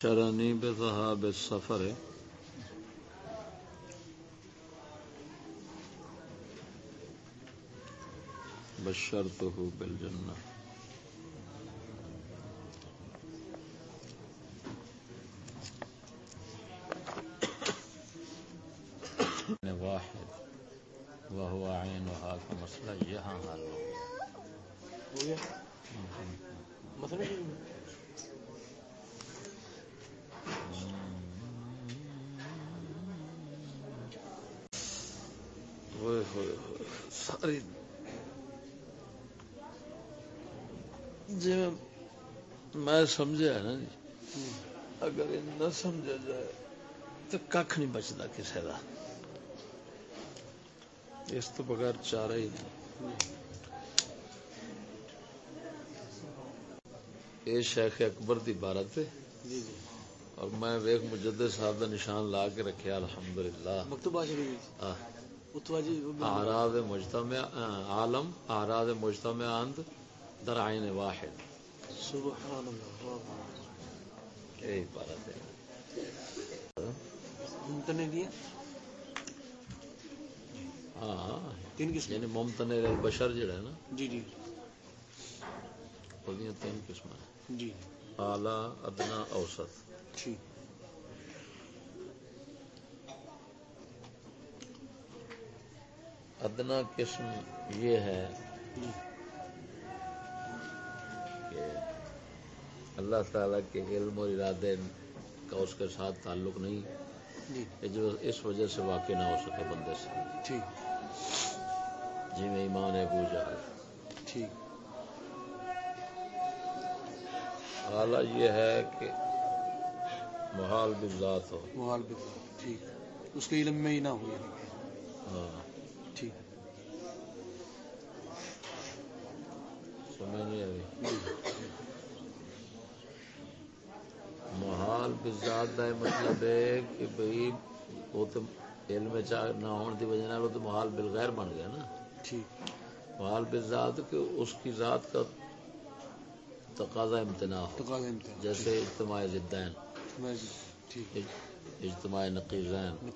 شرني بذهاب السفر بشرته بالجنه واحد وهو عينها كمسئلہ یہاں حل ہو ہو گیا مسئلہ کیا ہوئے ہوئے ہوئے ساری جی میں سمجھا ہے نا جی۔ اگر یہ نہ سمجھا جائے تو کھ نہیں بچتا کسی کا اس تو بغیر چارہ ہی نہیں۔ یہ شیخ اکبر دی عبارت ہے۔ جی جی۔ اور میں ویخ مجدد صاحب دا نشان لا کے رکھیا الحمدللہ۔ مکتوب آ جائے آہ۔ اتوا جی وہ بھی- اعراض مجتمع عالم اعراض مجتمع اند در عین واحد۔ سبحان اللہ. ہے. ممتنے دیا ہاں تین قسم. یعنی ممتن البشر جڑا ہے نا. جی جی. وہ تین قسم ہیں. جی. اعلی ادنا اوسط. ادنا قسم یہ ہے جی کہ اللہ تعالی کے علم اور ارادے کا اس کے ساتھ تعلق نہیں۔ جی۔ جو اس وجہ سے واقع نہ ہو سکے بندے سے۔ ٹھیک جی میں ایمان ہے ابو جہل ٹھیک اعلیٰ یہ ہے کہ محال بالذات ہو۔ محال بھی ٹھیک۔ اس کے علم میں ہی نہ ہوئی ہاں۔ ٹھیک۔ سمجھ نہیں آئی بالذات کا یہ مطلب ہے کہ بھئی وہ تو علم چاہ نہ ہونے کی وجہ سے وہ تو محال بالغیر بن گیا نا۔ ٹھیک۔ محال بالذات کہ اس کی ذات کا تقاضا امتناع ہو۔ تقاضا جیسے اجتماع زدین۔ ٹھیک۔ اجتماع نقیزین۔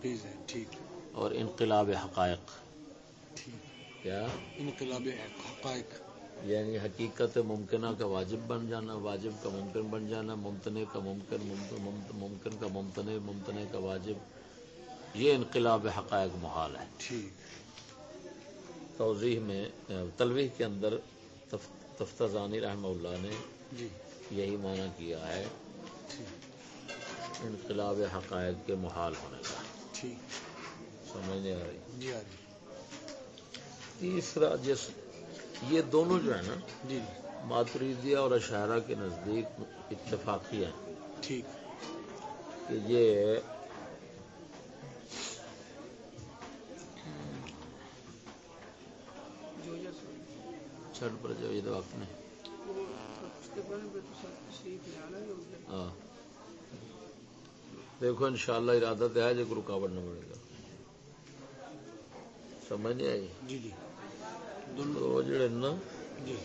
ٹھیک۔ اور انقلاب حقائق۔ ٹھیک۔ کیا؟ انقلاب حقائق۔ یعنی حقیقت ممکنہ کا واجب بن جانا واجب کا ممکن بن جانا ممتنے کا ممکن ممکن کا ممتنے ممتنے کا واجب۔ یہ انقلاب حقائق محال ہے۔ توضیح میں تلویح کے اندر تف- تفتزانی رحمہ اللہ نے جی۔ یہی معنی کیا ہے۔ انقلاب حقائق کے محال ہونے کا۔ سمجھ نہیں آ رہی۔ تیسرا جس یہ دونوں جو ہے نا جی ماتریدیہ اور اشارہ کے نزدیک اتفاقی ہیں۔ ٹھیک۔ کہ یہ چھٹ پر جو یہ وقت نہیں۔ ہاں۔ دیکھو انشاءاللہ ارادہ تو ہے جو کوئی رکاوٹ نہ بنے گا۔ سمجھ نہیں آئی؟ جی جی۔ جڑے نا جی۔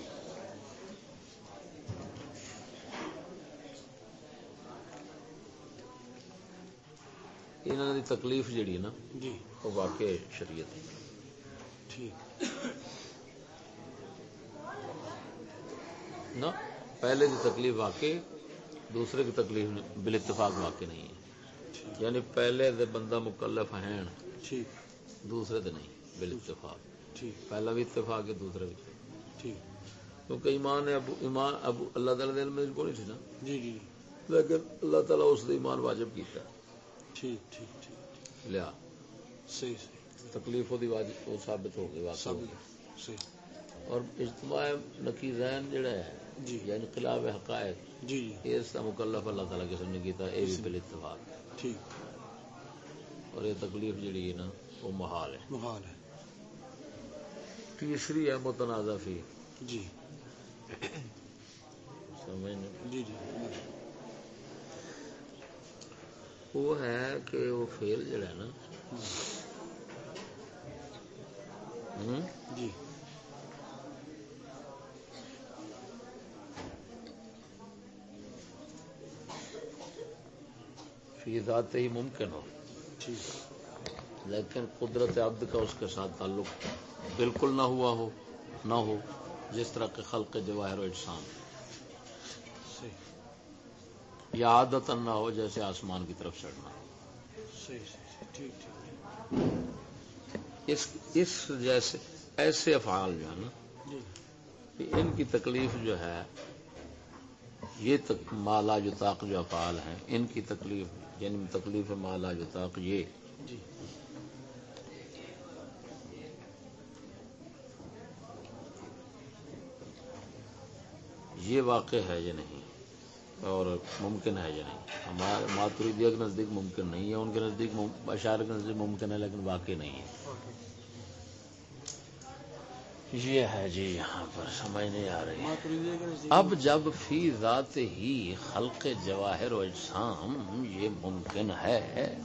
انہوں دی تکلیف جڑی نا جی۔ وہ واقع شریعت ٹھیک۔ نا پہلے کی تکلیف واقع دوسرے کی تکلیف بال اتفاق واقع نہیں ہے۔ یعنی پہلے دے بندہ مکلف ہیں دوسرے دے نہیں بال اتفاق۔ ٹھیک۔ پہلا بھی اتفاق ہے دوسرا بھی۔ ٹھیک۔ کیونکہ ایمان ہے ابو ایمان ابو اللہ تعالیٰ دل میں کو نہیں تھی نا؟ جی جی لیکن اللہ تعالیٰ اس دے ایمان واجب کیتا۔ ٹھیک ٹھیک ٹھیک۔ لیا۔ صحیح صحیح۔ تکلیف دی واجب وہ ثابت ہو گئی واقع ہو سب گئی۔ صحیح۔ اور اجتماع نقیزین جڑا ہے جی۔ یا انقلاب حقائق جی جی۔ اس کا مکلف اللہ تعالیٰ کسی نے کیتا یہ بھی بال اتفاق۔ ٹھیک۔ اور یہ تکلیف جڑی ہے نا وہ محال ہے۔ محال ہے۔ تیسری ہے متنازع فی۔ جی۔ جی جی۔ وہ ہے کہ وہ فیل جڑا ہے نا۔ جی۔ فی ذات ہی ممکن ہو۔ ٹھیک لیکن قدرت عبد کا اس کے ساتھ تعلق بالکل نہ ہوا ہو نہ ہو جس طرح کے خلق جواہر و صحیح۔ یا عادت نہ ہو جیسے آسمان کی طرف چڑھنا۔ اس اس جیسے ایسے افعال جو ہے نا جی۔ کہ ان کی تکلیف جو ہے یہ تک مالا جو طاق جو افعال ہیں ان کی تکلیف یعنی تکلیف مالا جو طاق یہ یہ واقع ہے یا نہیں؟ اور ممکن ہے یا نہیں؟ ہمارے ماتریدیا کے نزدیک ممکن نہیں ہے ان کے نزدیک اشعار کے نزدیک ممکن ہے لیکن واقع نہیں ہے۔ یہ ہے جی یہاں پر سمجھ نہیں آ رہی۔ اب جب فی ذات ہی خلق جواہر و اجسام یہ ممکن ہے۔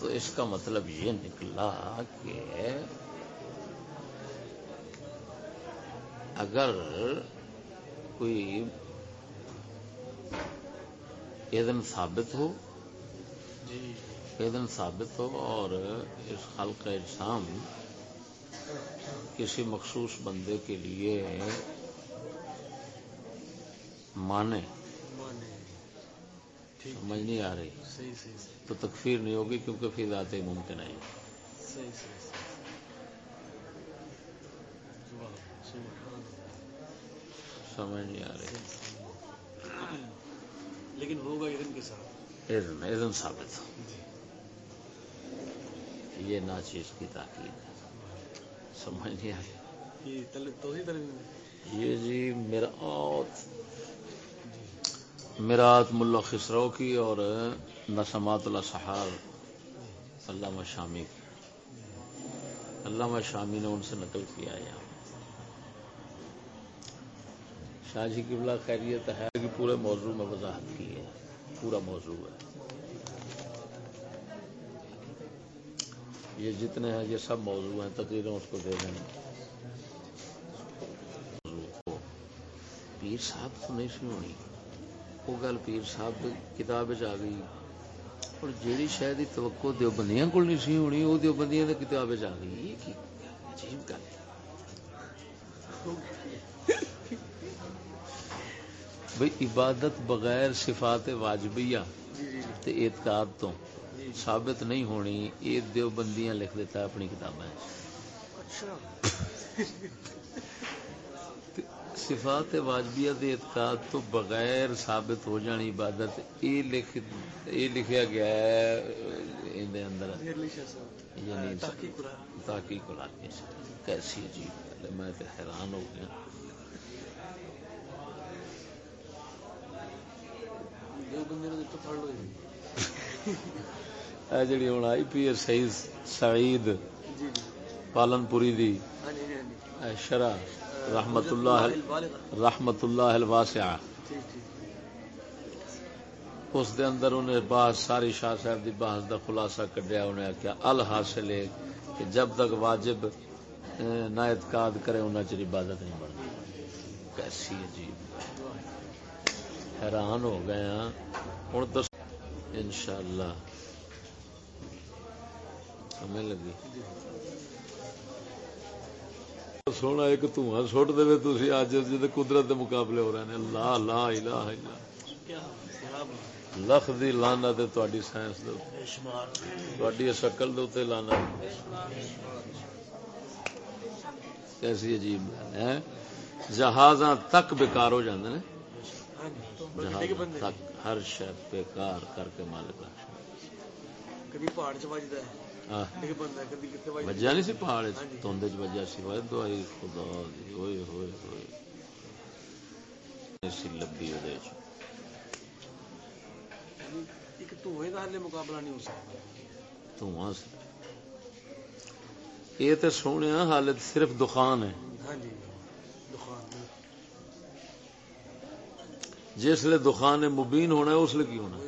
تو اس کا مطلب یہ نکلا کہ اگر کوئی ایدن ثابت ہو جی۔ ایدن ثابت ہو اور اس خلق اجسام کسی مخصوص بندے کے لیے مانے سمجھ نہیں آ رہی۔ تو تکفیر نہیں ہوگی کیونکہ فی ذات ممکن ہے۔ سمجھ نہیں آ رہی۔ لیکن ہوگا اذن کے ساتھ۔ اذن اذن ثابت۔ جی۔ یہ ناچیز کی تاکید ہے۔ سمجھ نہیں آ رہی۔ یہ جی میرات جی میرات ملا خسرو کی اور نسمات الاسحار، علامہ شامی کی۔ علامہ شامی نے ان سے نقل کیا ہے یہاں۔ شاہ جی کی بلا خیریت ہے کہ پورے موضوع میں وضاحت کی ہے۔ پورا موضوع ہے۔ یہ جتنے ہیں، یہ سب موضوع ہیں، تقریریں اس کو دے دیں۔ پیر صاحب تو نہیں سی ہونی وہ گل پیر صاحب دی کتاب چ آ گئی اور جیڑی شاید توقع دیوبندیاں کول نہیں سی ہونی وہ دیوبندیاں دی کتاب چ آ گئی یہ عجیب گل ہے بھئی عبادت بغیر صفات واجبیہ تے اعتقاد تو ثابت نہیں ہونی یہ دیوبندیاں لکھ دیتا ہے اپنی کتابیں صفات واجبیہ دے اعتقاد تو بغیر ثابت ہو جانی عبادت یہ لکھ یہ لکھیا گیا ہے ان دے اندر۔ یعنی تحقیق قرآن۔ کیسی عجیب میں تو حیران ہو گیا۔ جی اے جڑی ہن آئی پی ایس سعید سعید جی جی۔ پالن پوری دی۔ ہاں جی ہاں شرح۔ رحمت اللہ رحمت اللہ الواسعہ۔ اس دے اندر انہیں بحث ساری شاہ صاحب دی بحث دا خلاصہ کڈیا، انہیں آخیا الحاصل ہے کہ جب تک واجب نہ اعتقاد کرے انہیں چر عبادت نہیں بنتی۔ کیسی عجیب حیران ہو گئے ہیں۔ ہوں دس انشاءاللہ۔ سمجھ لگی۔ سونا ایک دھواں سٹ دے تھی اج جی قدرت دے مقابلے ہو رہے ہیں اللہ اللہ الہ الا لکھ دی لانا تے تہاڈی سائنس دے تہاڈی شکل دے اوتے لانا۔ کیسی عجیب گل ہے۔ جہازاں تک بیکار ہو جاندے نے۔ ہاں تک ہر شے بیکار کر کے مالک کبھی پہاڑ چ وجدا ہے۔ وجہ نہیں سی پہاڑ۔ تند چ وجہ سی وہ دوائی خدا دی ہوئے ہوئے ہوئے۔ سی لبی ایک دھوئے مقابلہ نہیں ہو سکتا۔ دھواں سی۔ یہ تو سونے حالت صرف دخان ہے۔ ہاں جی دکان جس لیے دخان مبین ہونا ہے اس کی ہونا ہے؟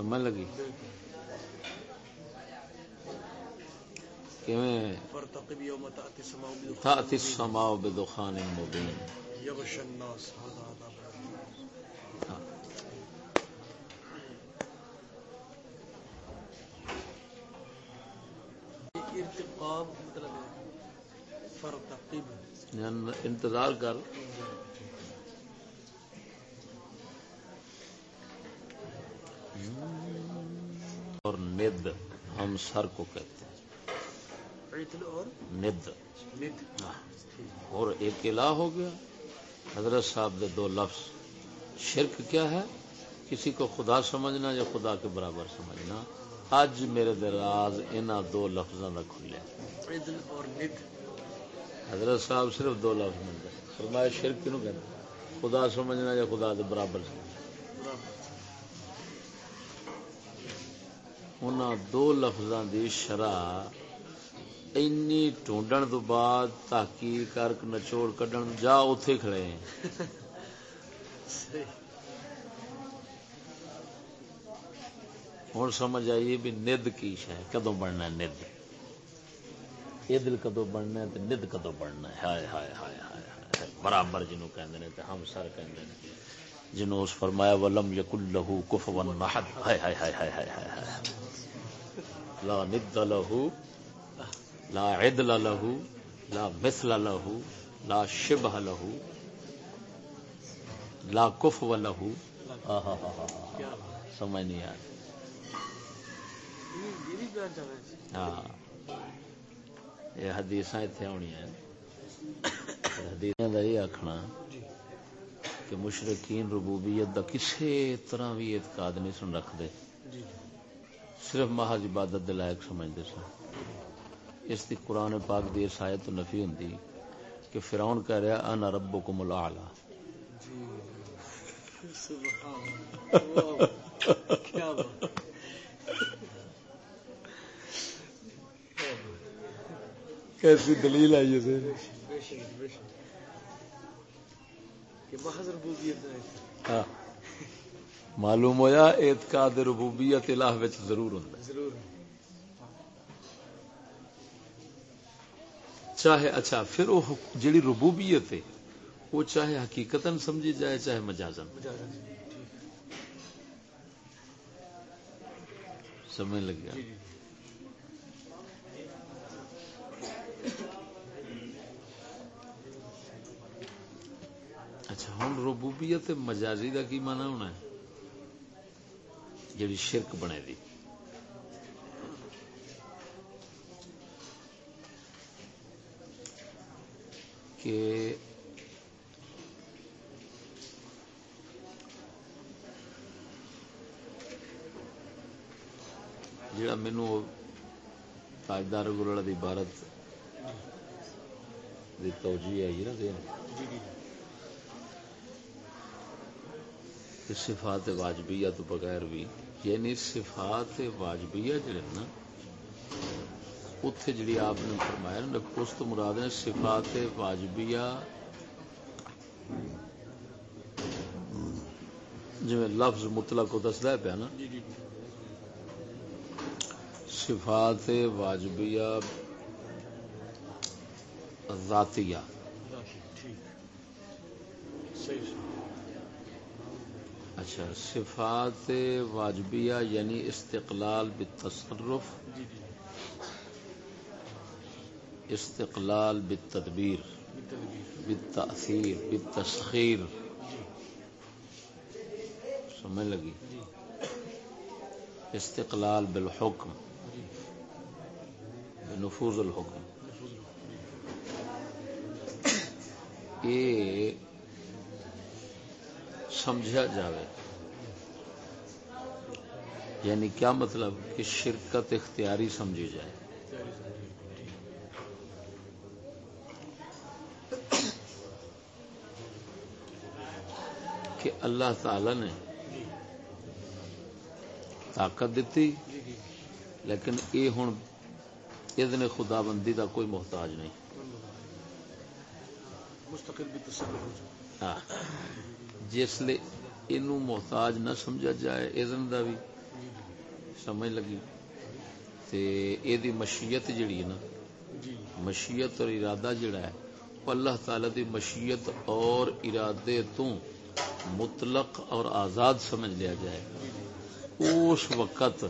سمجھ لگی۔ تأتی السماء بدخان. بدخان مبین۔ یغشى يخشى الناس هذا عذاب ہاں۔ ارتقاب مطلب ہے فرق تعقیب ہے یعنی انتظار کر اور ند ہم سر کو کہتے ہیں۔ ند۔ ند۔ اور ایک الہ ہو گیا۔ حضرت صاحب دے دو لفظ۔ شرک کیا ہے؟ کسی کو خدا سمجھنا یا خدا کے برابر سمجھنا؟ اج میرے دراز انہ دو لفظوں کا کھلیا حضرت صاحب صرف دو لفظ ملتے فرمایا شرک کیوں کہتے خدا سمجھنا یا خدا کے برابر سمجھنا؟ انہاں دو لفظاں دی شرح اینی ٹونڈن تو بعد تحقیق کر نچوڑ کڈن جا اوتھے کھڑے ہیں ہوں سمجھ آئیے بھی ند کی ہے کدو بننا ہے ند یہ دل کدو بننا ہے تو ند کدو بننا ہے ہائے ہائے ہائے ہائے برابر جنوں کہندے نے تے ہم سر کہندے نے جنوں اس فرمایا ولم یکل له کفوا احد ہائے ہائے ہائے ہائے ہائے ہائے ہائے لا ند له، لا عدل له، لا مثل له، لا شبه له، لا کفو له. آہا سمجھ نہیں آ یہ ہاں یہ حدیث اتنے ہونی حدیث کا یہ آخنا کہ مشرقین ربوبیت دا کسے طرح بھی اعتقاد نہیں سن رکھتے جی، جی۔ صرف محض عبادت دے لائق سمجھتے سن۔ اس دی قرآن پاک دی اس آیت نفی ہوں کہ فرعون کہہ رہا انا ربکم جی بات کیسی دلیل آئی ہے بے شک بے شک کہ محض ربوبیت ہے۔ ہاں۔ معلوم ہویا اعتقاد ربوبیت الہ وچ ضرور ہوندا چاہے اچھا پھر وہ جڑی ربوبیت ہے وہ چاہے حقیقتاً سمجھی جائے چاہے مجازن جی سمجھ لگ گیا؟ جی جی۔ اچھا ہوں ربوبیت مجازی دا کی مانا ہونا ہے؟ جڑی شرک بنے دی۔ کہ جڑا مینو تاجدار گرڑ دی عبارت دی توجہ آئی نا دین۔ جی، جی جی کہ صفات واجبیہ تو بغیر بھی یعنی صفات واجبیہ جڑے نا اتے جڑی آپ نے فرمایا نا اس تو مراد نے صفات واجبیہ جی لفظ مطلق کو دستا ہے پیا نا۔ جی جی صفات واجبیہ ذاتیہ۔ صحیح۔ اچھا صفات واجبیہ یعنی استقلال بالتصرف جی جی. استقلال بالتدبیر بالتأثیر بالتسخیر. سمجھ لگی؟ جی. استقلال بالحکم بنفوذ الحکم. نفوذ یہ سمجھا جاوے۔ یعنی کیا مطلب کہ شرکت اختیاری سمجھی جائے؟ کہ اللہ تعالی نے طاقت دیتی لیکن یہ ہوں ادن خدا بندی کا کوئی محتاج نہیں۔ مستقل بھی جس لیے اینو محتاج نہ سمجھا جائے اذن دا بھی سمجھ لگی۔ تے اے دی مشیت جڑی ہے نا جی۔ مشیت اور ارادہ جڑا ہے اللہ تعالی دی مشیت اور ارادے تو مطلق اور آزاد سمجھ لیا جائے۔ اس وقت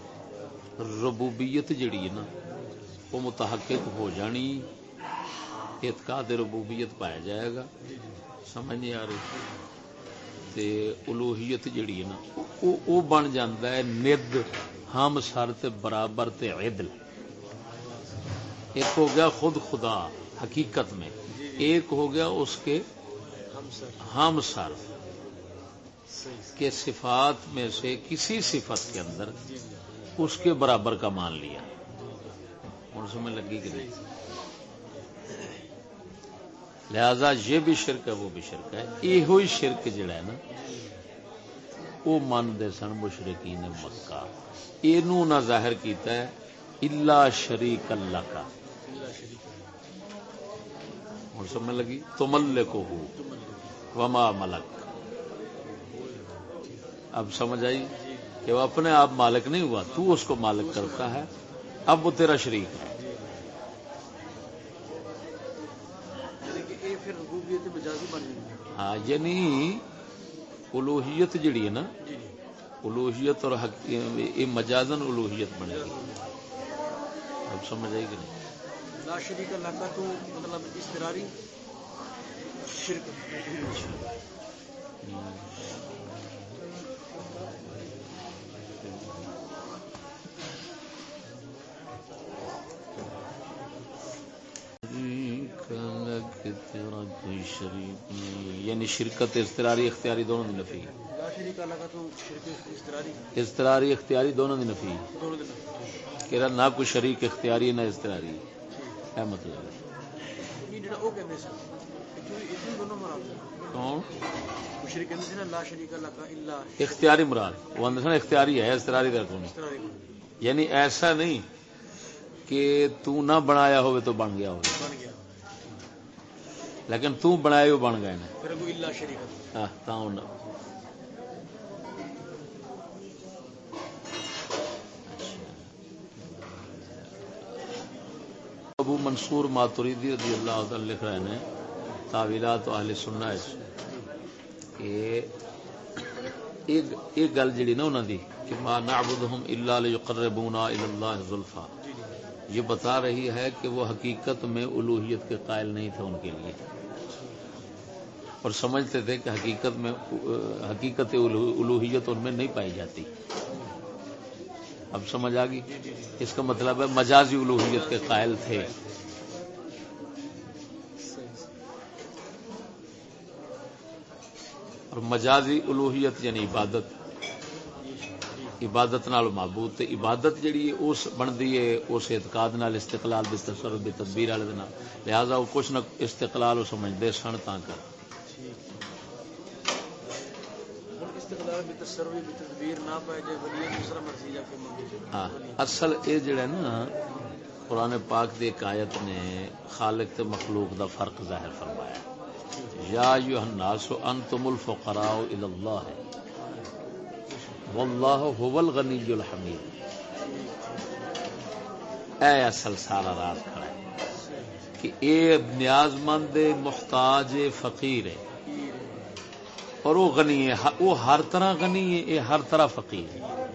ربوبیت جڑی ہے نا وہ متحقق ہو جانی۔ اعتقاد ربوبیت پایا جائے گا۔ سمجھ نہیں آ رہی۔ تے الوہیت جڑی ہے نا او او بن جاندا ہے ند ہم سر تے برابر تے عدل ایک ہو گیا خود خدا حقیقت میں ایک ہو گیا اس کے ہم سر کے صفات میں سے کسی صفت کے اندر اس کے برابر کا مان لیا ہوں سمجھ لگی کہ نہیں لہذا یہ بھی شرک ہے، وہ بھی شرک ہے۔ یہ شرک جڑا ہے نا، وہ منتے سن مشرقین مکہ۔ یہ نہ ظاہر کیتا ہے اللہ شریک اللہ کا ہوں سمجھ لگی؟ تو کو ہو وما ملک اب سمجھ آئی کہ وہ اپنے آپ مالک نہیں ہوا، تو اس کو مالک کرتا ہے۔ اب وہ تیرا شریک ہے یعنی کہ یہ پھر ربوبیت مجازی بن گئی ہاں یعنی الوہیت جڑی ہے نا جی جی۔ الوہیت اور یہ مجازن الوہیت بنے گی اب سمجھ آئی کہ نہیں؟ لا شریک اللہ کا تو مطلب استراری شرک۔ تیرا کوئی شریک نہیں یعنی شرکت استراری اختیاری دونوں دی نفی۔ استراری اختیاری دونوں دی نفی۔ دن کہ نہ کوئی شریک اختیاری نہ استراری ہے مطلب ہے؟ کون؟ الا اختیاری مراد۔ وہ اندر اختیاری ہے استراری کا کون؟ یعنی ایسا نہیں کہ تو نہ بنایا ہوئے تو بن گیا ہوئے۔ لیکن تو بنائے بن گئے نا ہاں، تاں نہ ابو منصور ماتریدی رضی اللہ تعالی لکھ رہے ہیں تعویلات اہل سنت کہ ایک ایک گل جڑی نا انہاں دی کہ ما نعبدهم الا ليقربونا الى الله زلفا۔ جی جی۔ یہ بتا رہی ہے کہ وہ حقیقت میں الوہیت کے قائل نہیں تھے ان کے لیے۔ اور سمجھتے تھے کہ حقیقت میں، حقیقت الوہیت ان میں نہیں پائی جاتی۔ اب سمجھ آ گئی؟ اس کا مطلب ہے مجازی الوہیت کے قائل تھے۔ اور مجازی الوہیت یعنی عبادت۔ عبادت نال معبود تے عبادت جڑی ہے، اس بندی ہے، اس اعتقاد نال، استقلال دی تصرف دی تدبیر والے دے نال۔ لہذا وہ کچھ نہ استقلال وہ سمجھدے سن تاں کر ہن استقلال بھی تصرف بھی تدبیر نہ پائے جائے ولی دوسرا مرضی جا کے منگے ہاں اصل اے جڑا نا، قرآن پاک دی ایک آیت نے خالق تے مخلوق دا فرق ظاہر فرمایا یا ایھا الناس، انتم الفقراء الی اللہ۔ واللہ هو الغنی الحمید۔ اے اصل سارا راز کھڑا ہے کہ اے نیاز مند محتاج، فقیر ہے۔ اور وہ غنی ہے، وہ ہر طرح غنی ہے، یہ ہر طرح فقیر ہے۔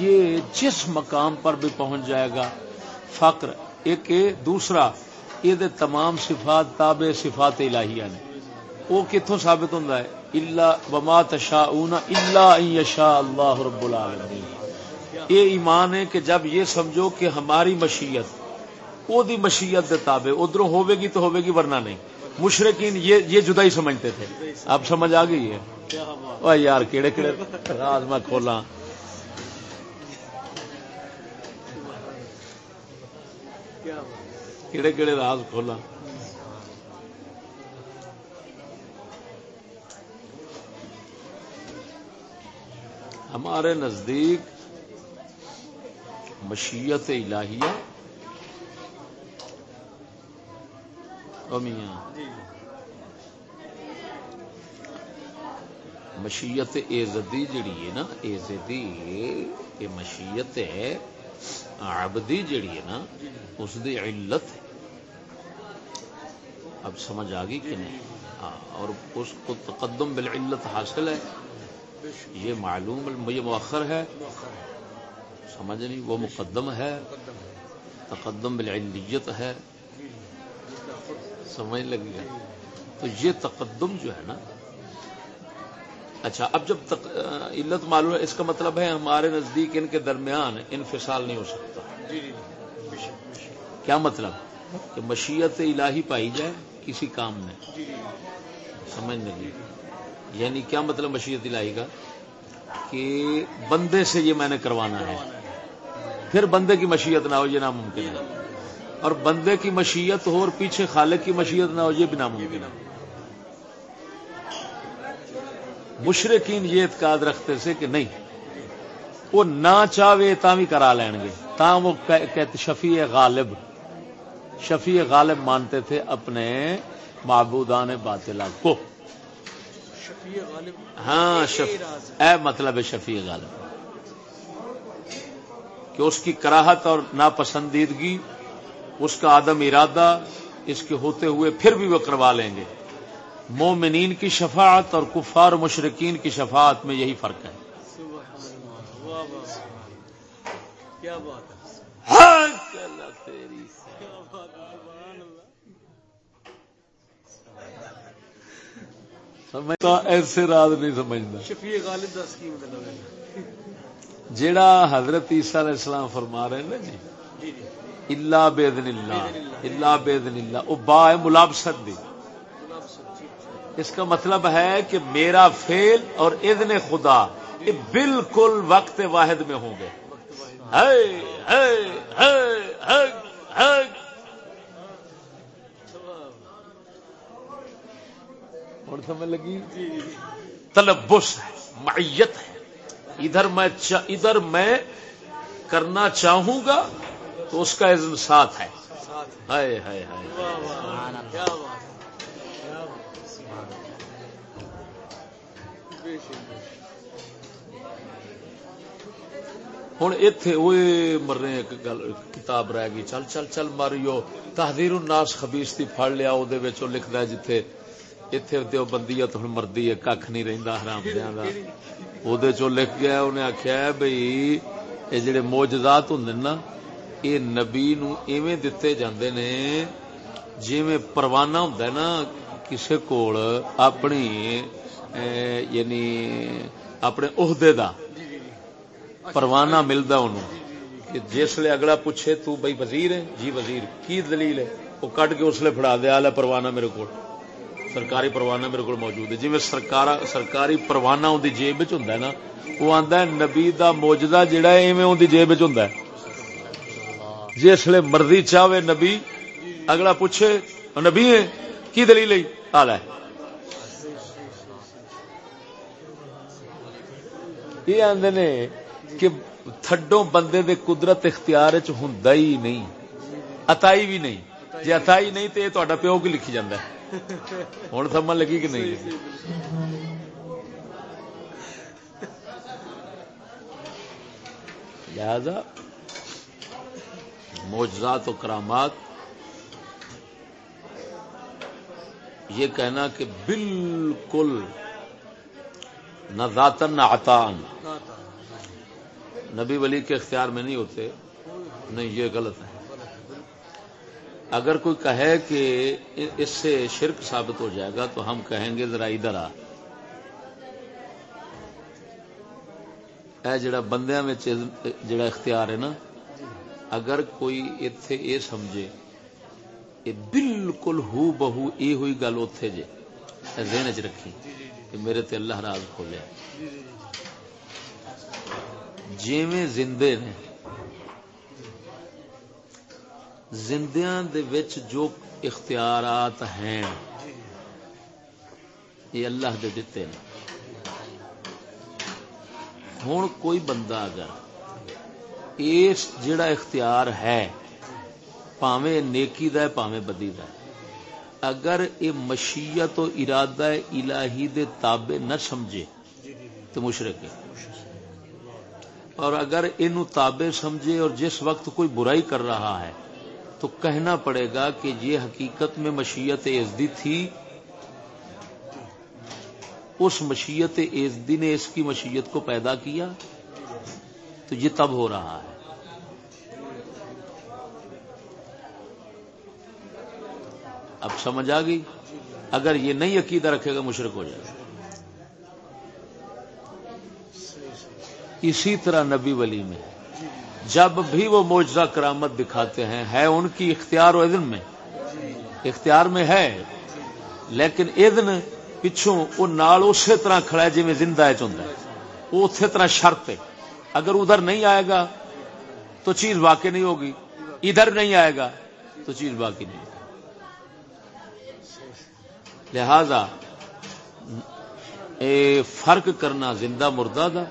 یہ جس مقام پر بھی پہنچ جائے گا، فقر ایک دوسرا یہ تمام صفات، تابع صفات الہیہ نے۔ وہ کتوں ثابت ہوتا ہے؟ اللہ وما تشاؤون الا یشاء اللہ رب العالمین۔ یہ ایمان ہے کہ جب یہ سمجھو کہ ہماری مشیت، وہ دی مشیت دے تابع، ادھر ہوے گی تو ہوے گی، ورنہ نہیں۔ مشرقین یہ یہ جدائی سمجھتے تھے۔ اب سمجھ آ گئی ہے۔ یار، کیڑے کیڑے راز میں کھولا کیڑے کیڑے راز کھولا ہمارے نزدیک مشیت الہیہ او میاں جی مشیت ایزدی جڑی ہے نا ایزدی یہ مشیت ہے عبدی جڑی ہے نا، اس دی علت ہے۔ اب سمجھ آ گئی کہ نہیں؟ ہاں اور اس کو تقدم بالعلت حاصل ہے۔ یہ معلوم، یہ مؤخر ہے۔ سمجھ نہیں، وہ مقدم ہے مقدم ہے۔ تقدم بالعلیت ہے جی جی جس کا خود سمجھ لگے گا تو یہ تقدم جو ہے نا اچھا اب جب تق... علت معلوم ہے اس کا مطلب ہے ہمارے نزدیک ان کے درمیان انفصال نہیں ہو سکتا۔ جی جی کیا مطلب؟ کہ مشیت الہی پائی جائے کسی کام میں۔ جی سمجھ نہیں یعنی کیا مطلب مشیت الہی کا؟ کہ بندے سے یہ میں نے کروانا ہے۔ پھر بندے کی مشیت نہ ہو یہ ناممکن ہے۔ اور بندے کی مشیت ہو اور پیچھے خالق کی مشیت نہ ہو، یہ بھی ناممکن ہے۔ مشرقین یہ اعتقاد رکھتے سے کہ نہیں، وہ نہ چاہے تا بھی کرا لین گے۔ تا وہ کہتے شفیع غالب شفیع غالب مانتے تھے اپنے معبودان باطلا کو۔ شفیع غالب ہاں اے شف اے مطلب ہے شفیع غالب۔ کہ اس کی کراہت اور ناپسندیدگی اس کا عدم ارادہ اس کے ہوتے ہوئے پھر بھی وہ کروا لیں گے۔ مومنین کی شفاعت اور کفار مشرقین کی شفاعت میں یہی فرق ہے۔ کیا بات تیری سمجھتا ایسے راز نہیں سمجھتا۔ شفیع غالب دس کی مطلب ہے۔ جیڑا حضرت عیسیٰ علیہ السلام فرما رہے ہیں نا جی؟ جی جی۔ اللہ بیدن اللہ اللہ بیدن اللہ وہ با ہے ملابست دی۔ اس کا مطلب ہے کہ میرا فیل اور اذن خدا یہ بالکل وقت واحد میں ہوں گے۔ اور سمجھ لگی؟ تلبس ہے، معیت ہے۔ ادھر میں ادھر میں کرنا چاہوں گا تو اس کا اذن ساتھ ہے۔ ہائے ہائے ہائے۔ ہوں اتے وہ مرنے ایک گل کتاب رہ گئی۔ چل چل چل ماریو۔ تحریر الناس خبیس دی پھڑ لیا وہ لکھتا ہے جتھے اتے دیو بندیت ہوں مردی ہے کھ نہیں رہندا، حرام دیاں دا۔ وہ لکھ گیا انہیں آخیا ہے بھئی یہ جڑے موجزات ہوں نا یہ نبی نو ایویں دتے جاندے نے جویں پروانہ ہوندا ہے نا کسے کول اپنی یعنی اپنے عہدے دا پروانہ ملدا انہوں کہ جس لے اگلا پوچھے تو بھائی وزیر ہے جی وزیر کی دلیل ہے وہ کٹ کے اس لیے فڑا دیا ہے پروانہ میرے کو سرکاری پروانہ میرے کو موجود ہے جی سرکار سرکاری پروانہ ان کی جیب چ ہوں نا وہ آتا ہے نبی دا موجدہ جڑا ہے ایویں ان کی جیب چ ہوں جس مرضی چاہے نبی، اگلا پوچھے نبی ہے، کی دلیل ہے؟ ہے۔ یہ آدھے نے کہ تھڈوں بندے دے قدرت اختیار چ ہی نہیں اتائی بھی نہیں۔ جی اتائی نہیں تو یہ تا پیو کی لکھی جاتا ہے؟ ہوں سمجھ لگی کہ نہیں؟ لہذا موجزات و کرامات، یہ کہنا کہ بالکل نہ ذاتن نہ عطان نبی ولی کے اختیار میں نہیں ہوتے، نہیں، یہ غلط ہے۔ اگر کوئی کہے کہ اس سے شرک ثابت ہو جائے گا، تو ہم کہیں گے ذرا ادھر آ۔ اے جڑا بندیاں میں جڑا اختیار ہے نا اگر کوئی اتے یہ سمجھے یہ بالکل ہو بہو یہ ہوئی گل اتے جے ذہن چ رکھی کہ میرے تے اللہ راز کھولیا جیویں زندے نے، زندیاں دے وچ جو اختیارات ہیں، یہ اللہ دے دیتے ہیں۔ ہوں کوئی بندہ اگر اس جڑا اختیار ہے، پاویں نیکی دا ہے، پاویں بدی دا ہے۔ اگر یہ مشیت و ارادہ الہی دے تابع نہ سمجھے، تو مشرق ہے۔ اور اگر ان تابع سمجھے اور جس وقت کوئی برائی کر رہا ہے، تو کہنا پڑے گا کہ یہ حقیقت میں مشیت ایزدی تھی۔ اس مشیت ایزدی نے اس کی مشیت کو پیدا کیا۔ تو یہ تب ہو رہا ہے۔ اب سمجھ آ گئی؟ اگر یہ نہیں عقیدہ رکھے گا مشرق ہو جائے۔ گا اسی طرح نبی ولی میں، جب بھی وہ موجزہ کرامت دکھاتے ہیں، ہے ان کی اختیار و اذن میں۔ اختیار میں ہے، لیکن اذن پچھوں وہ نال اسی طرح کھڑا ہے جی میں زندہ ہے چند وہ اسی طرح شرط ہے۔ اگر ادھر نہیں آئے گا تو چیز واقع نہیں ہوگی۔ ادھر نہیں آئے گا تو چیز باقی نہیں ہوگی۔ لہذا، اے فرق کرنا زندہ مردہ دا۔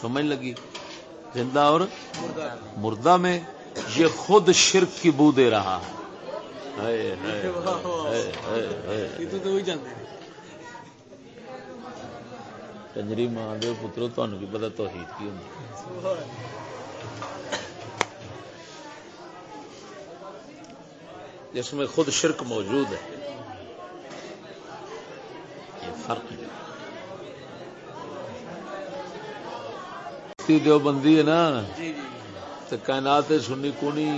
سمجھ لگی؟ زندہ اور مردہ میں یہ خود شرک کی بو دے رہا ہے۔ کنجری ماں دے پترو تہن کی پتا توحید کی ہوں جس میں خود شرک موجود ہے یہ فرق ہے دیو بندی ہے نا تو کائنات سنی کونی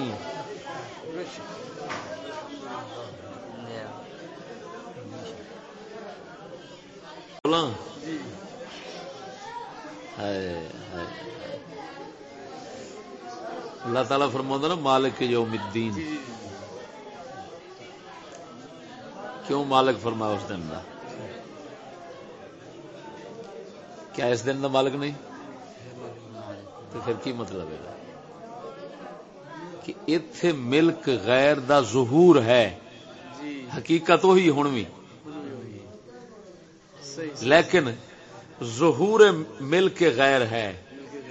اللہ تعالی فرما نا مالک یوم الدین۔ کیوں مالک فرما اس دن کا کیا اس دن کا مالک نہیں؟ تو پھر کی مطلب ہے؟ کہ اتے ملک غیر دا ظہور ہے۔ حقیقت وہی ہوں بھی لیکن ظہور ملک غیر ہے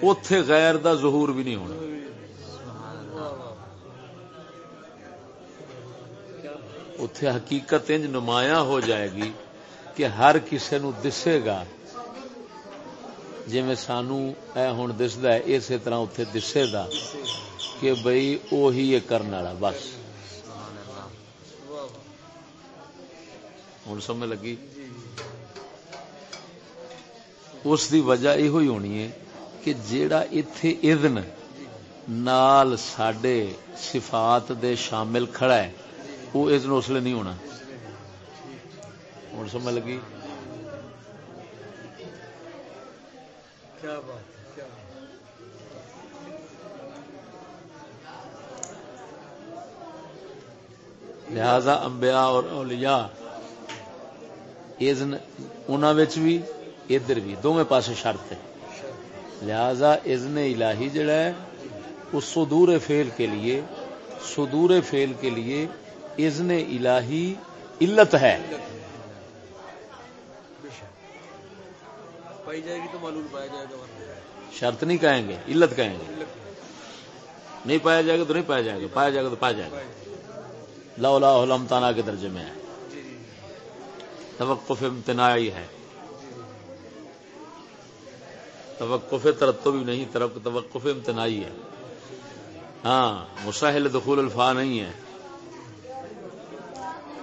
اتے غیر دا ظہور بھی نہیں ہونا۔ اتے حقیقت انج نمایاں ہو جائے گی کہ ہر کسی نو دسے گا۔ جی میں سانو اے ہوں دستا ہے، اسی طرح اتے دسے گا کہ بئی اوہی یہ کرنے والا، بس۔ ہوں سمجھ لگی؟ اس دی وجہ یہ ہونی ہے کہ جیڑا اتے اذن نال ساڈے صفات دے شامل کھڑا ہے وہ اذن اس لیے نہیں ہونا۔ ہوں سمجھ لگی؟ لہذا انبیاء اور اولیاء اذن انہاں وچ بھی ادھر بھی دونوں پاسے شرط ہے۔ لہذا اذن الہی جڑا ہے اس صدور فعل کے لیے صدور فعل کے لیے اذن الہی علت ہے۔ پائی جائے گی تو معلوم پایا جائے گا۔ شرط نہیں کہیں گے علت کہیں گے۔ نہیں پایا جائے گا تو نہیں پایا جائے گا پایا جائے گا تو پایا جائے گا۔ لا لا علم تانا کے درجے میں ہے۔ توقف امتناعی ہے۔ توقف ترتب بھی نہیں توقف امتناعی ہے۔ ہاں مساحل دخول الفا نہیں ہے۔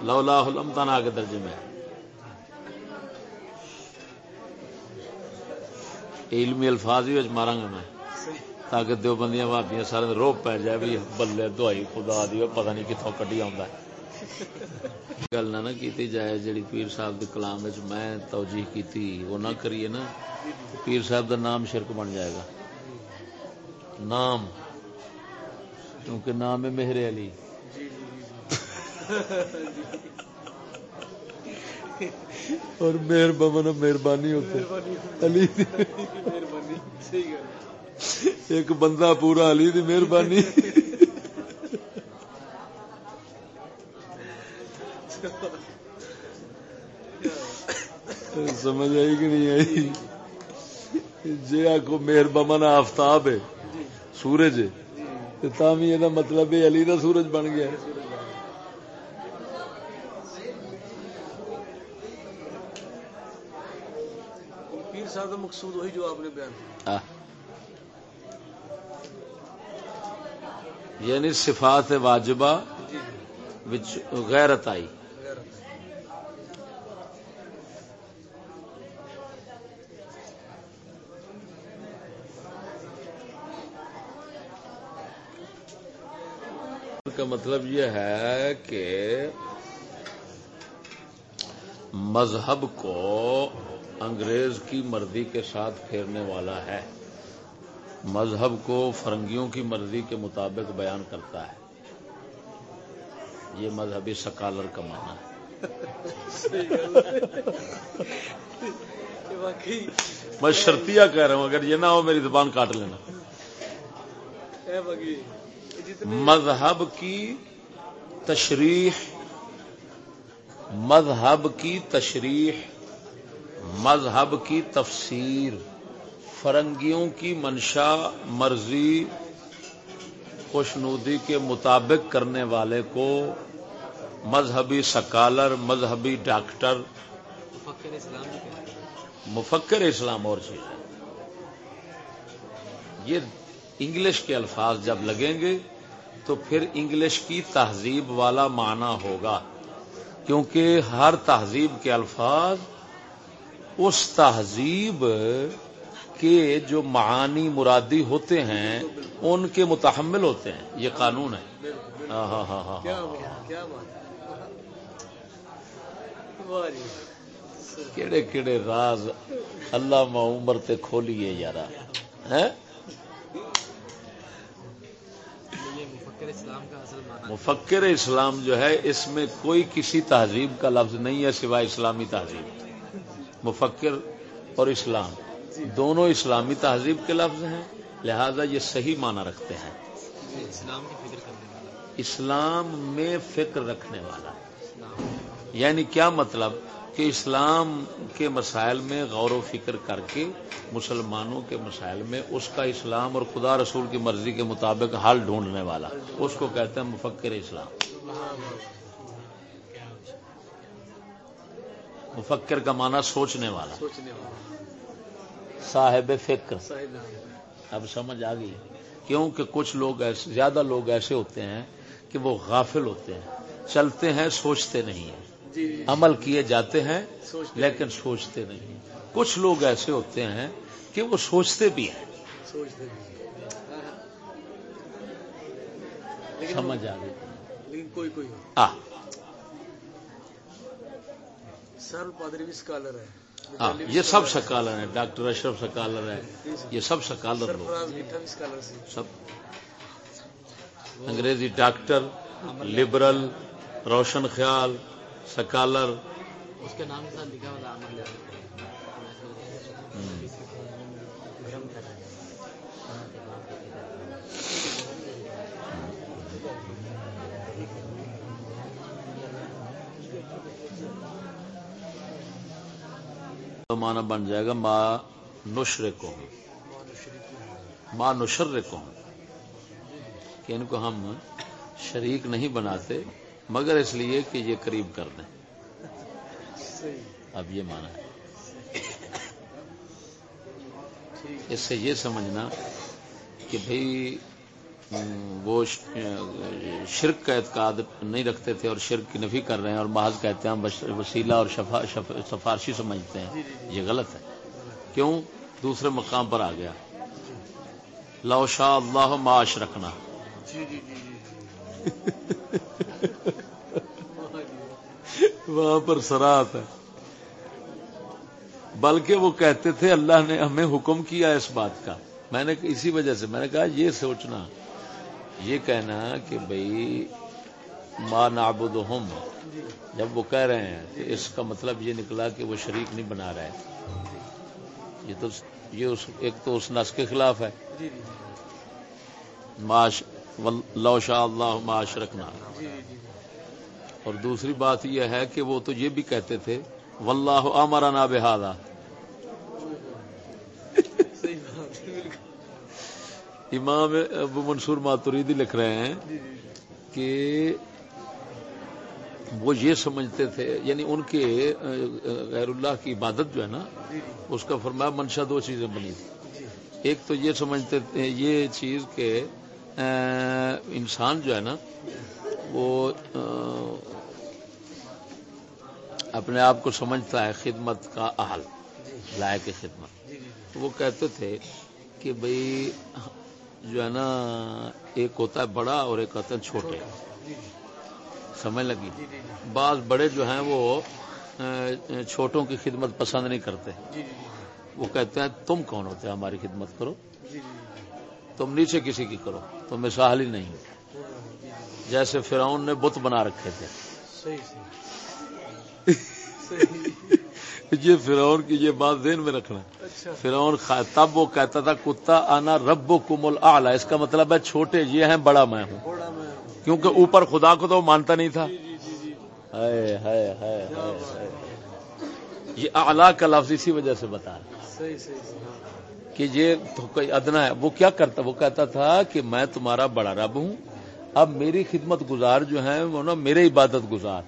لولا علم کے درجے میں۔ علمی الفاظ بھی مارا گا میں۔ تاکہ دو بندیاں بھابیاں سارے روپ پی جائے بھی بلے دوائی خدا دی، پتہ نہیں کتوں کٹی آ گل نہ کیتی جائے جڑی پیر صاحب کے کلام میں توجہ کیتی وہ نہ کریے نا پیر صاحب دا نام شرک بن جائے گا۔ نام کیونکہ نام ہے مہر علی۔ اور مہر بمن مہربانی ہوتے۔ علی ایک بندہ پورا علی دی مہربانی۔ سمجھ آئی کہ نہیں آئی؟ جی آخو مہر بمن آفتاب ہے سورج تم یہ مطلب ہے علی دا سورج بن گیا۔ پیر صاحب کا مقصود وہی جو آپ نے بیان کیا۔ یعنی صفات واجبہ جی جی۔ وچ غیرت آئی۔ مطلب یہ ہے کہ مذہب کو انگریز کی مرضی کے ساتھ پھیرنے والا ہے۔ مذہب کو فرنگیوں کی مرضی کے مطابق بیان کرتا ہے۔ یہ مذہبی سکالر کا معنی ہے۔ میں شرطیہ کہہ رہا ہوں، اگر یہ نہ ہو میری زبان کاٹ لینا۔ مذہب کی تشریح مذہب کی تشریح مذہب کی تفسیر فرنگیوں کی منشا مرضی خوشنودی کے مطابق کرنے والے کو مذہبی سکالر مذہبی ڈاکٹر مفکر اسلام مفکر اسلام اور چیز۔ ہے یہ انگلش کے الفاظ جب لگیں گے تو پھر انگلش کی تہذیب والا معنی ہوگا کیونکہ ہر تہذیب کے الفاظ اس تہذیب کے جو معانی مرادی ہوتے ہیں ان کے متحمل ہوتے ہیں۔ یہ قانون ہے۔ ہاں ہاں ہاں ہاں کیڑے راز اللہ عمر تے کھولیے یارا ہیں یہ مفکر اسلام کا اصل معنی مفکر اسلام جو ہے اس میں کوئی کسی تہذیب کا لفظ نہیں ہے سوائے اسلامی تہذیب۔ مفکر اور اسلام۔ دونوں اسلامی تہذیب کے لفظ ہیں لہذا یہ صحیح معنی رکھتے ہیں۔ اسلام کی فکر کرنے والا۔ اسلام میں فکر رکھنے والا۔ یعنی کیا مطلب؟ کہ اسلام کے مسائل میں غور و فکر کر کے مسلمانوں کے مسائل میں اس کا اسلام اور خدا رسول کی مرضی کے مطابق حل ڈھونڈنے والا۔ اس کو کہتے ہیں مفکر اسلام۔ مفکر کا معنی سوچنے والا۔ صاحب فکر۔ اب سمجھ آ گئی۔ کیونکہ کچھ لوگ ایسے، زیادہ لوگ ایسے ہوتے ہیں کہ وہ غافل ہوتے ہیں۔ چلتے ہیں، سوچتے نہیں ہیں۔ عمل کیے جاتے ہیں لیکن سوچتے نہیں۔ ہیں کچھ لوگ ایسے ہوتے ہیں کہ وہ سوچتے بھی ہیں۔ سمجھ آ گئی۔ لیکن کوئی کوئی ہو آ۔ سر پادری بھی اسکالر ہے یہ سب سکالر ہیں۔ ڈاکٹر اشرف سکالر ہے یہ سب سکالر لوگ سب۔ انگریزی ڈاکٹر لبرل روشن خیال سکالر۔ اس کے نام کے ساتھ لکھا ہوا مانا بن جائے گا ماں نشر کو ماں نشر کو کہ ان کو ہم شریک نہیں بناتے۔ مگر اس لیے کہ یہ قریب کر دیں۔ اب یہ مانا۔ ہے اس سے یہ سمجھنا کہ بھئی وہ شرک کا اعتقاد نہیں رکھتے تھے اور شرک کی نفی کر رہے ہیں اور محض کہتے ہیں ہم وسیلہ اور شفا شف سفارشی سمجھتے ہیں۔ یہ غلط ہے۔ کیوں؟ دوسرے مقام پر آ گیا۔ لو شاء اللہ معاش رکھنا۔ جی جی جی جی۔ وہاں پر سرات ہے۔ بلکہ وہ کہتے تھے اللہ نے ہمیں حکم کیا اس بات کا۔ میں نے اسی وجہ سے میں نے کہا یہ سوچنا یہ کہنا کہ بھئی ما نعبدہم۔ جب وہ کہہ رہے ہیں تو اس کا مطلب یہ نکلا کہ وہ شریک نہیں بنا رہے۔ یہ تو یہ اس ایک تو اس نس کے خلاف ہے۔ جی جی۔ معاش لو شاء اللہ معاش رکھنا جی۔ اور دوسری بات یہ ہے کہ وہ تو یہ بھی کہتے تھے واللہ بات ہے بالکل امام ابو منصور ماتوریدی لکھ رہے ہیں جی جی کہ وہ یہ سمجھتے تھے یعنی ان کے غیر اللہ کی عبادت جو ہے نا جی اس کا فرمایا منشا دو چیزیں بنی تھی جی۔ ایک تو یہ سمجھتے تھے یہ چیز کہ انسان جو ہے نا وہ اپنے آپ کو سمجھتا ہے خدمت کا اہل، لائق خدمت۔ وہ کہتے تھے کہ بھئی، جو ہے نا، ایک ہوتا ہے بڑا اور ایک ہوتا ہے چھوٹے۔ سمجھ لگی؟ بعض بڑے جو ہیں وہ چھوٹوں کی خدمت پسند نہیں کرتے۔ وہ کہتے ہیں، تم کون ہوتے ہماری خدمت کرو؟ تم نیچے کسی کی کرو، تم مثال ہی نہیں۔ جی جیسے فرعون نے بت بنا رکھے تھے۔ یہ فرعون کی یہ بات ذہن میں رکھنا۔ اچھا۔ فرعون تب وہ کہتا تھا کتا آنا رب کم اس کا مطلب ہے چھوٹے یہ ہیں بڑا میں ہوں۔ کیونکہ اوپر خدا کو تو مانتا نہیں تھا۔ جی جی جی۔ یہ اعلیٰ کا لفظ اسی وجہ سے بتا رہا۔ کہ یہ ادنا ہے۔ وہ کیا کرتا وہ کہتا تھا کہ میں تمہارا بڑا رب ہوں۔ اب میری خدمت گزار جو ہیں وہ نا میرے عبادت گزار۔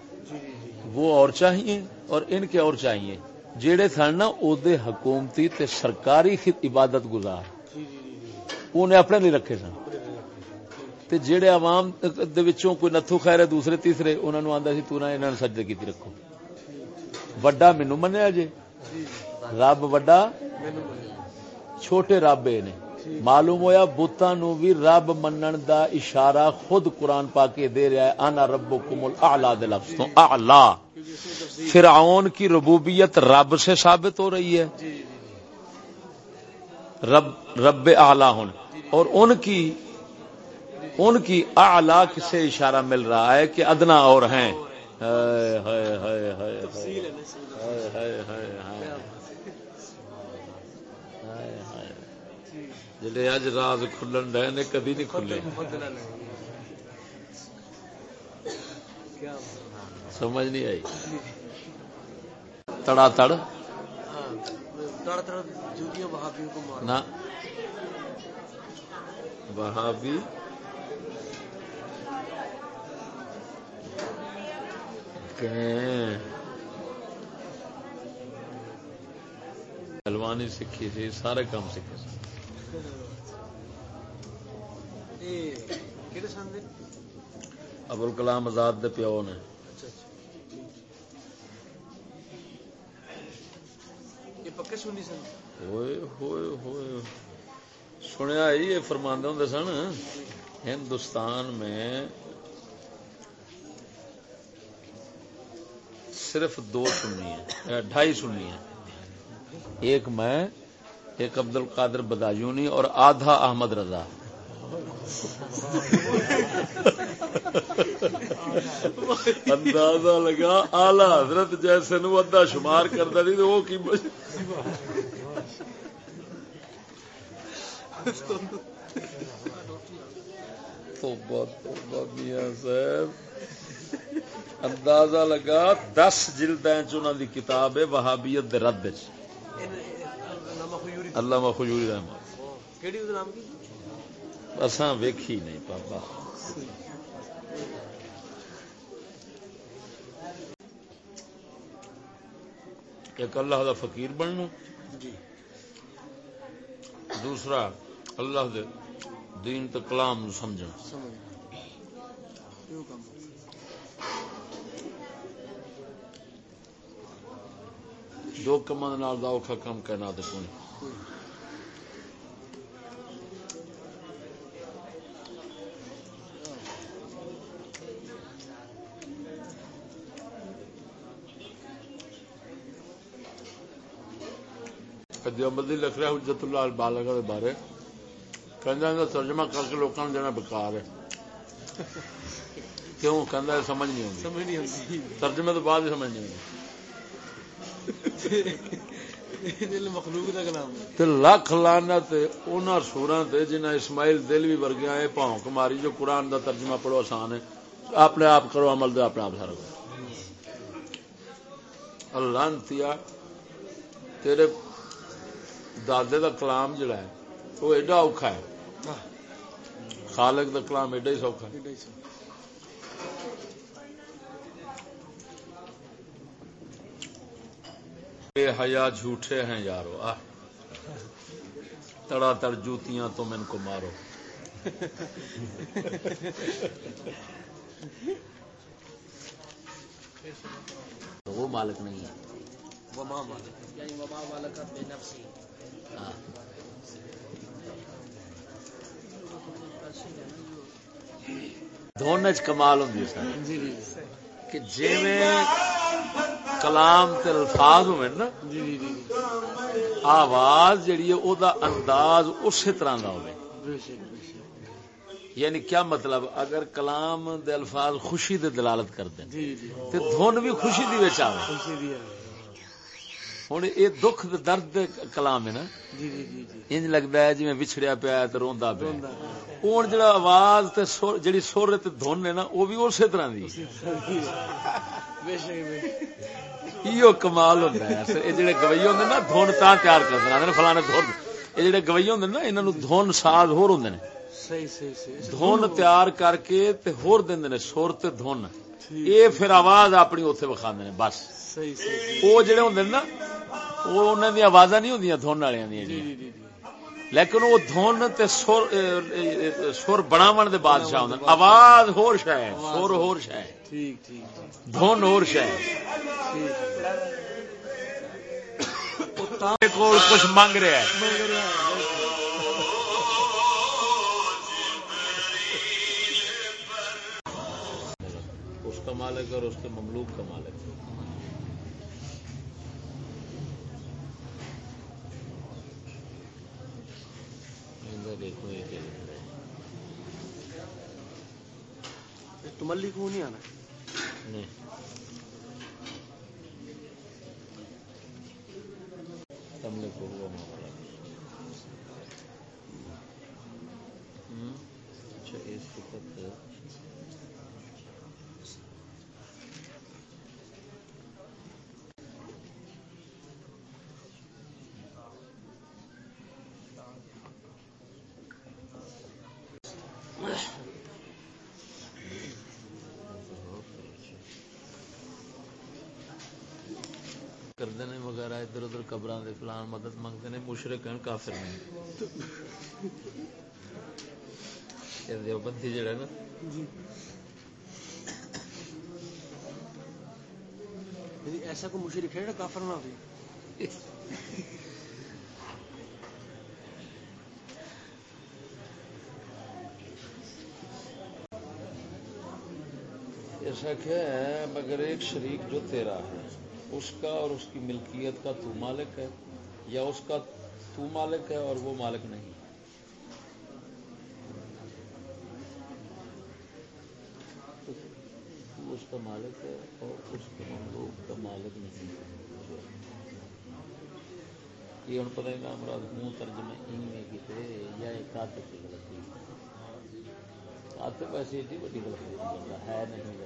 وہ اور چاہیے اور ان کے اور چاہیے۔ جیڑے سن نا عہدے حکومتی تے سرکاری خد- عبادت گزار۔ انہیں اپنے نہیں رکھے سن۔ تے جیڑے عوام دے وچوں کوئی نتھو خیر ہے دوسرے تیسرے انہوں نے آندا سی تو نہ انہاں سجدے کیتی رکھو۔ وڈا مینو منیا جے۔ جی رب وڈا مینوں بولے چھوٹے رب اے نے۔ معلوم ہویا بتاں نو بھی رب منن دا اشارہ خود قرآن پاک کے دے رہا ہے، انا ربکم الاعلی دے لفظ تو اعلی فرعون کی ربوبیت رب سے ثابت ہو رہی ہے۔ رب رب اعلی ہوں اور ان کی ان کی اعلی سے اشارہ مل رہا ہے کہ ادنا اور ہیں۔ ہائے۔ جڑے اج راز کھلن رہے نے کدی نہیں کھلے۔ سمجھ نہیں آئی۔ تڑا تڑ ہاں نہ۔ وہابی؟ پہلوانی سیکھی سی سارے کام سیکھے ابول کلام آزاد دے پیو نے۔ اچھا اچھا۔ سنیا یہ فرماندے ہوں سن ہندوستان میں صرف دو سنی ہیں ڈھائی سنی ہیں۔ ایک میں ایک عبد القادر بدایونی اور آدھا احمد رضا۔ اندازہ لگا آلہ حضرت جیسے نو ادھا شمار کرتا نہیں، تو وہ کی توبہ توبہ میاں صاحب۔ اندازہ لگا، دس جلدیں چ دی کتاب ہے، وہابیت دے رد علامہ خجوری رحمت کیڑی نام کی؟ اساں ویکھی نہیں پاپا۔ ایک اللہ دا فقیر بننا جی۔ دوسرا اللہ دے دین تے کلام نو سمجھنا۔ دو کماں نال دا اوکھا کم کہنا تے کوئی۔ دیوبندی لکھ رہا حجت اللہ البالغ دے بارے۔ کہندا ہے ترجمہ کر کے لوکاں نوں دینا بیکار ہے۔ کیوں؟ کہندا ہے سمجھ نہیں آتی سمجھ نہیں آتی ترجمے تو بعد ہی سمجھ نہیں دل مخلوق کا کلام ہے۔ تے لکھ لعنت انہاں سوراں تے جنہاں اسماعیل دلوی ورگیاں اے پاؤں ماری جو قرآن دا ترجمہ پڑھو آسان ہے۔ اپنے آپ کرو عمل دے اپنے آپ سارا کرو اللہ تیرے دادے دا کلام جڑا ہے وہ ایڈا اوکھا ہے۔ خالق دا کلام ایڈا ہی سوکھا ہے۔ بے حیا جھوٹے ہیں یارو آہ۔ تڑا تڑ جوتیاں تم ان کو مارو۔ وہ مالک نہیں ہے۔ وما مالک۔ یعنی وما مالک بے نفسی۔ دونوں کمال ہوں سر۔ جی جی کہ جی کلام تے الفاظ ہوئے نا جی جی جی آواز جیڑی ہے او دا انداز اسی طرح دا ہوئے بے شک یعنی کیا مطلب؟ اگر کلام دے الفاظ خوشی دے دلالت کر دیں جی جی۔ تے دھن بھی خوشی دی وچ آوے ہن اے دکھ درد کلام ہے نا جی جی جی جی انج لگدا ہے جویں وچھڑیا پیا روندا پیا ہن جڑا آواز تے سر جڑی سر تے دھن ہے نا او بھی اسی طرح دی کمال ہے اصل اے جڑے گوئی ہوندے نا دھن تا تیار کر دے فلانے دھن اے جڑے گوئی ہوندے نا نو دھن ساز ہور دھن تیار کر کے تے ہور دیندے نے سر تے دھن اے پھر آواز اپنی اوتھے وکھاندے نے بس وہ جڑے ہوندے نے نا وہ انہاں دی آوازاں نہیں ہوندیاں دھن والیاں دی جی۔ جی جی جی۔ لیکن وہ دھن تے سر سر بناون دے بادشاہ ہوندے نے۔ آواز ہور شے ہے سر ہور شے ہے۔ ٹھیک ٹھیک۔ ٹھیک دھن ہور شے ہے۔ کول کچھ منگ رہا ہے۔ اس کا مالک اور اس کے مملوک کا مالک۔ دیکھو یہ کیا لکھ رہا ہے تملی کو نہیں آنا۔ نہیں۔ تم نے کو ہوا معاملہ اچھا اس وقت کرتے ہیں وغیرہ ادھر ادھر قبران دے فلان مدد منگتے ہیں مشرق ہیں کافر نہیں دیوبندی جڑا نا؟ جی۔ یعنی ایسا کوئی مشرک ہے کافر نہ ہوئی ایسا کیا ہے مگر ایک شریک جو تیرا ہے۔ اس کا اور اس کی ملکیت کا تو مالک ہے، یا اس کا تو مالک ہے اور وہ مالک نہیں۔ تو اس کا مالک ہے اور اس کے مملوک کا مالک نہیں یہ ہوں پتہ نہیں مراد منہ ترجمے این میں کیتے یا ایک کاتب کی غلطی۔ کاتب ایسی ایڈی بڑی غلطی ہے نہیں